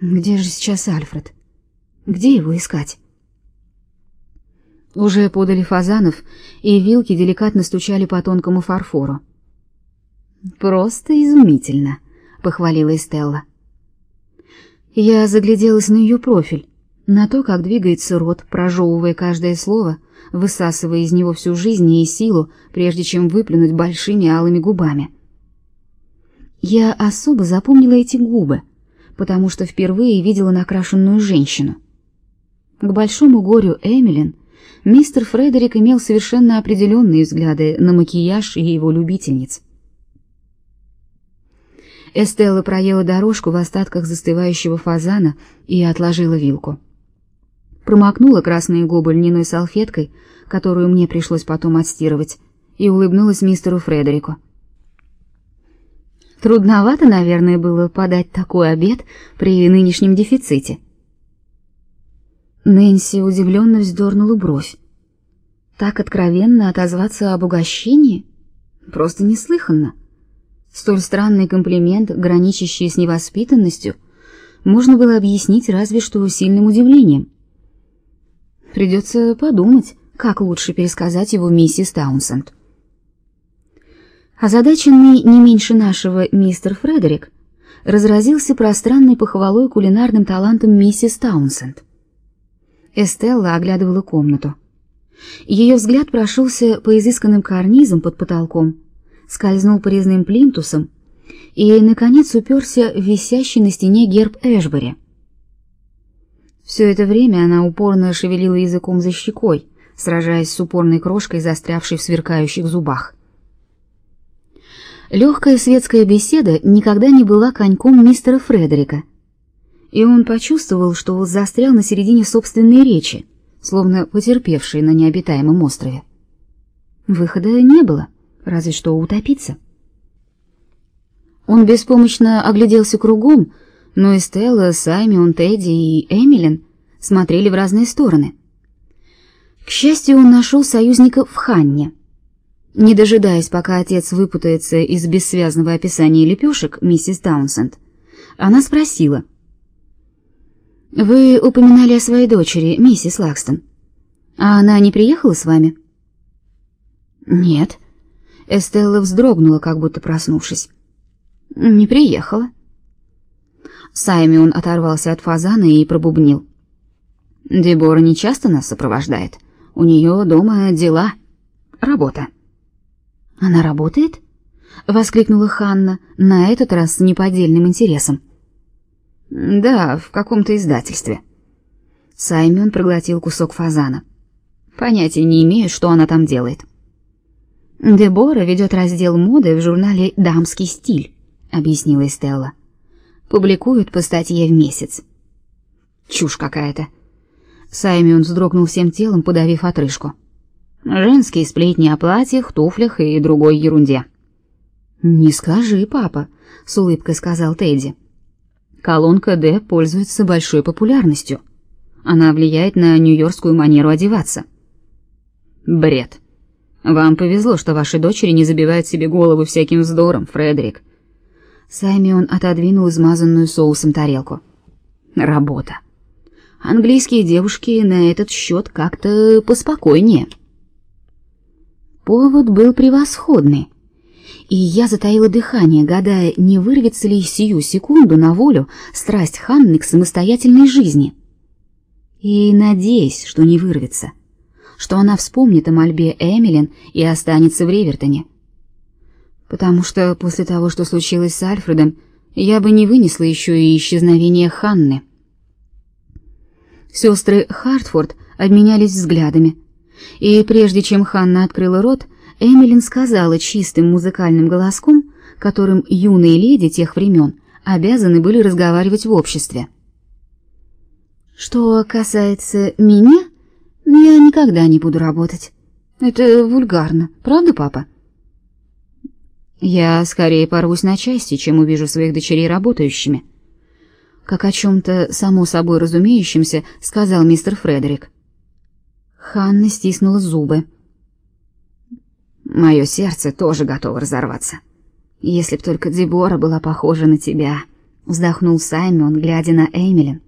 Где же сейчас Альфред? Где его искать? Уже подали фазанов, и вилки деликатно стучали по тонкому фарфору. Просто изумительно, похвалила Эстелла. Я загляделась на ее профиль, на то, как двигается рот, прожевывая каждое слово, высасывая из него всю жизнь и силу, прежде чем выплюнуть большими алыми губами. Я особо запомнила эти губы, потому что впервые видела накрашенную женщину. К большому горю Эмилин мистер Фредерик имел совершенно определенные взгляды на макияж и его любительниц. Эстелла проела дорожку в остатках застывающего фазана и отложила вилку. Промокнула красные губы льняной салфеткой, которую мне пришлось потом отстирывать, и улыбнулась мистеру Фредерику. Трудновато, наверное, было подать такой обед при нынешнем дефиците. Нэнси удивленно вздернула бровь. Так откровенно отозваться об угощении просто неслыханно. Столь странный комплимент, граничащий с невоспитанностью, можно было объяснить разве что сильным удивлением. Придется подумать, как лучше пересказать его миссис Таунсенд. Озадаченный не меньше нашего мистер Фредерик разразился пространной похвалой кулинарным талантом миссис Таунсенд. Эстелла оглядывала комнату. Ее взгляд прошелся по изысканным карнизам под потолком, скользнул по резным плинтусам и, наконец, уперся в висящий на стене герб Эшбери. Все это время она упорно шевелила языком за щекой, сражаясь с упорной крошкой, застрявшей в сверкающих зубах. Легкая светская беседа никогда не была коньком мистера Фредерика, и он почувствовал, что застрял на середине собственной речи, словно потерпевший на необитаемом острове. Выхода не было, разве что утопиться. Он беспомощно огляделся кругом, но и Стелла, Саймон, Тедди и Эмилин смотрели в разные стороны. К счастью, он нашел союзника в Ханне — не дожидаясь, пока отец выпутается из бессвязного описания лепешек, миссис Таунсенд, она спросила. «Вы упоминали о своей дочери, миссис Лакстон. А она не приехала с вами?» «Нет». Эстелла вздрогнула, как будто проснувшись. «Не приехала». Саймон оторвался от фазана и пробубнил. «Дебора не часто нас сопровождает. У нее дома дела, работа». Она работает? воскликнула Ханна, на этот раз с неподдельным интересом. Да, в каком-то издательстве. Саймон проглотил кусок фазана. Понятия не имею, что она там делает. Дебора ведет раздел моды в журнале Дамский стиль, объяснила Стелла. Публикуют по статье в месяц. Чушь какая-то. Саймон вздрогнул всем телом, подавив отрыжку. Женские сплетни о платьях, туфлях и другой ерунде. Не скажи, папа, с улыбкой сказал Тедди. Колонка Д пользуется большой популярностью. Она влияет на нью-йоркскую манеру одеваться. Бред. Вам повезло, что ваши дочери не забивают себе голову всяким вздором, Фредерик. Саймон отодвинул измазанную соусом тарелку. Работа. Английские девушки на этот счет как-то поспокойнее. Повод был превосходный. И я затаила дыхание, гадая, не вырвется ли сию секунду на волю страсть Ханны к самостоятельной жизни. И надеясь, что не вырвется, что она вспомнит о мольбе Эмилин и останется в Ривертоне. Потому что после того, что случилось с Альфредом, я бы не вынесла еще и исчезновения Ханны. Сестры Хартфорд обменялись взглядами — и прежде чем Ханна открыла рот, Эмилин сказала чистым музыкальным голоском, которым юные леди тех времен обязаны были разговаривать в обществе. Что касается меня, я никогда не буду работать. Это вульгарно, правда, папа? Я скорее порвусь на части, чем увижу своих дочерей работающими. Как о чем то само собой разумеющемся сказал мистер Фредерик. Ханна стиснула зубы. Мое сердце тоже готово разорваться. Если б только Дебора была похожа на тебя, вздохнул Саймон, глядя на Эмили.